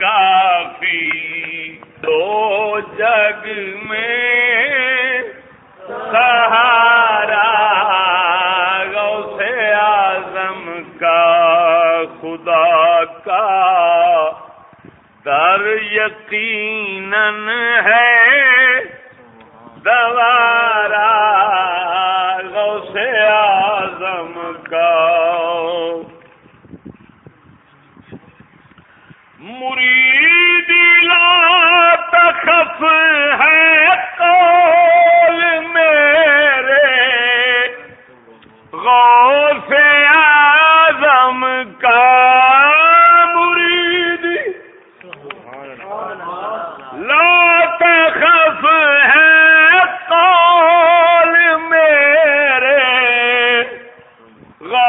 کافی دو جگ میں سہارا غوث اعظم کا خدا کا در یقیناً ہے دوارا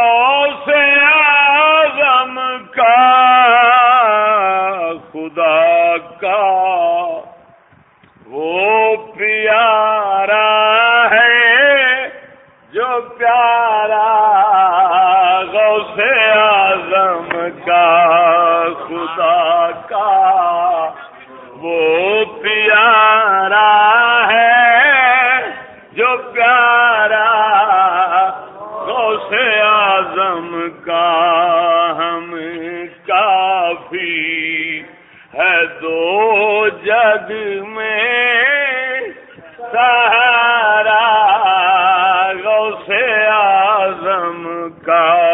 غوث اعظم کا، خدا کا۔ وہ پیارا ہے جو پیارا غوث اعظم کا، خدا کا۔ وہ میں سہارا غوث اعظم کا۔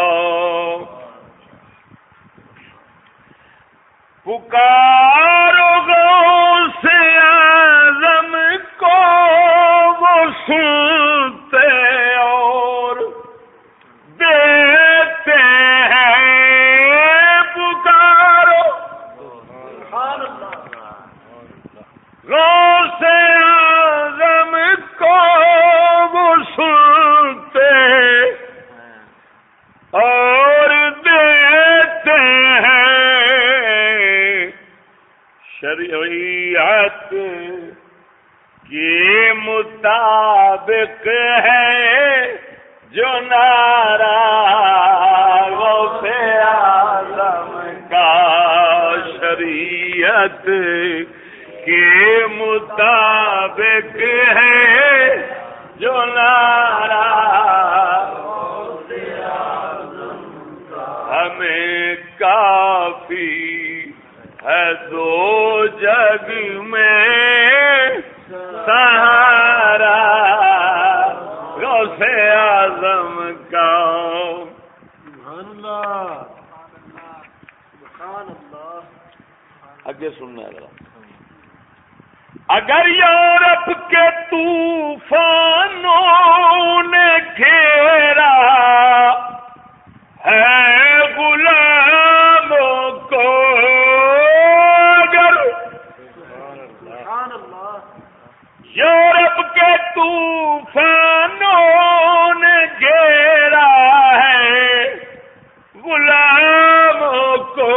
پکارو غوث اعظم کو وہ شریعت کے مطابق ہے جو نارا غوث اعظم کا شریعت کے مطابق ہے جو نارا ہمیں کافی دو جگ میں سہارا غوث اعظم کا۔ اگے سننا ہے ذرا۔ اگر یورپ کے طوفانوں طوفانوں نے گھیرا ہے، غلاموں کو۔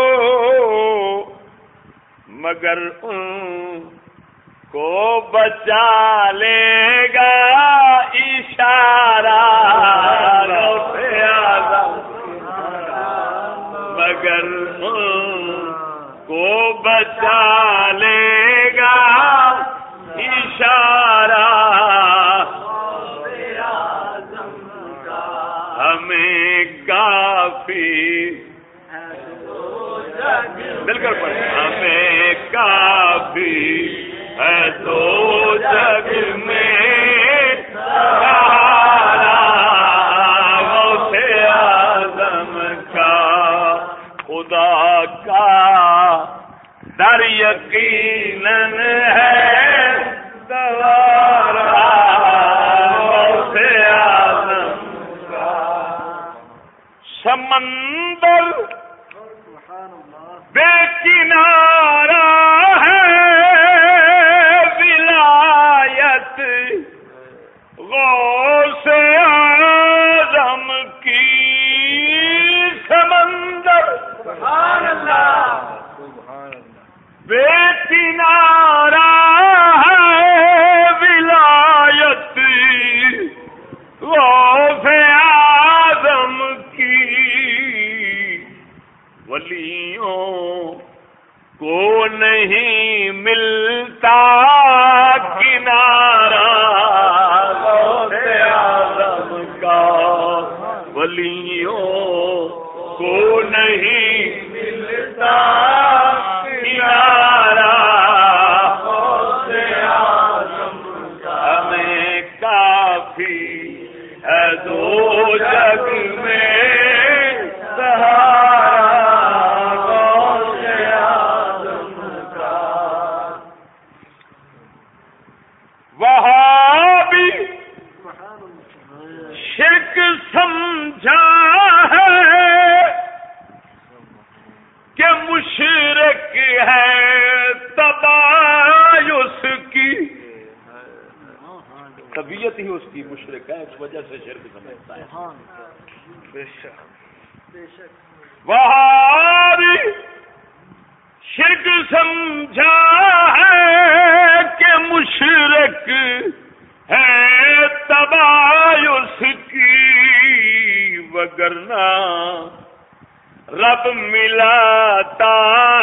مگر ان کو بچا لے گا اشارہ۔ مگر ان کو بچا لے یقیناً ہے دوارا سمندر کلیوں کو نہیں ملتا کنارا عالم کا۔ ولیوں کو نہیں ملتا وجہ سے شرک سمجھتا ہے۔ وہاں بھی شرک سمجھا ہے کہ مشرق ہے تبایس کی وگرنا رب ملاتا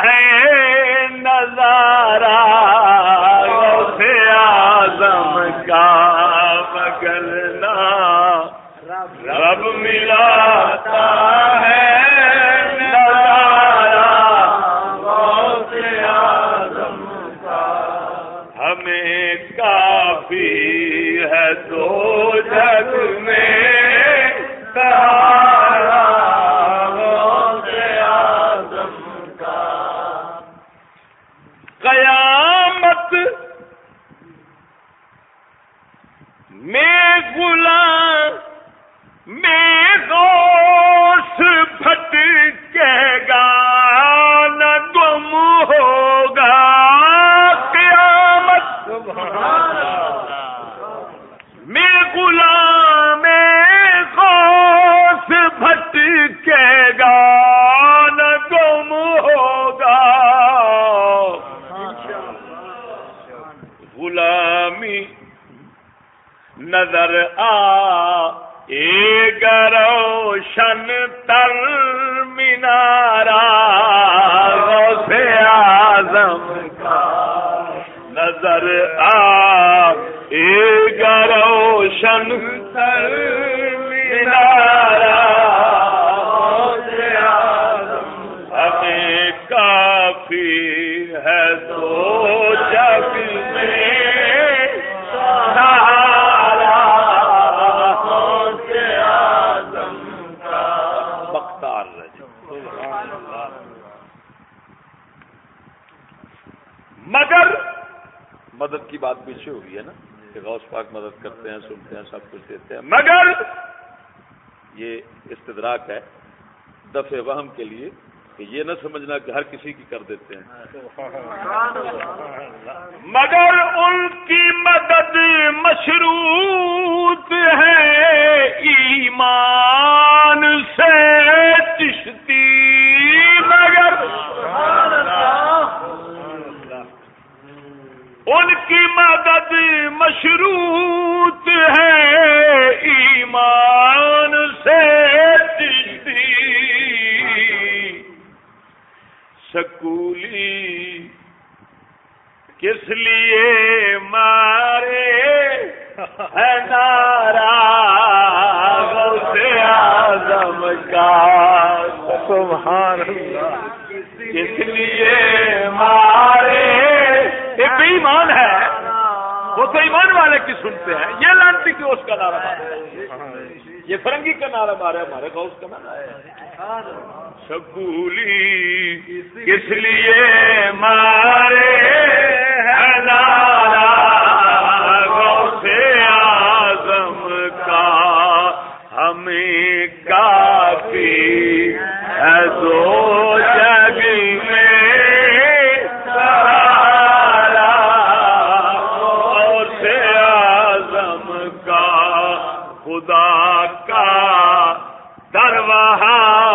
ہے رب ملاتا ہے۔ ہمیں کافی ہے دو جگ میں۔ قیامت میں غلام میں غوث پھٹکے گا، نہ گم ہوگا۔ قیامت۔ میں غلام میں غوث پھٹکے گا، نہ گم ہوگا۔ غلامی نظر آ روشن تر مینارا سے آزم کا نظر آ۔ ایک روشن تر مینارا ہمیں کافی ہے تو جگ میں کی بات پیچھے ہو گئی ہے نا، کہ غوث پاک مدد کرتے ہیں، سنتے ہیں، سب کچھ دیتے ہیں۔ مگر یہ استدراک ہے دفع وہم کے لیے کہ یہ نہ سمجھنا کہ ہر کسی کی کر دیتے ہیں۔ مگر ان کی مدد مشروط ہے ایمان سے چشتی مگر ان کی مدد مشروط ہے ایمان سے چشتی سکولی کس لیے مارے؟ ہے نارا غوث اعظم کا۔ سبحان اللہ۔ کس لیے مارے؟ یہ بے ایمان ہے۔ وہ تو ایمان والے کی سنتے ہیں۔ یہ لانتی کی اس کا نعرہ مارا یہ فرنگی کا نعرہ مارا ہمارے گاؤں کا نارا سکولی اس لیے مارے؟ سے آزم کا، ہمیں کافی ہے دو کا درواہا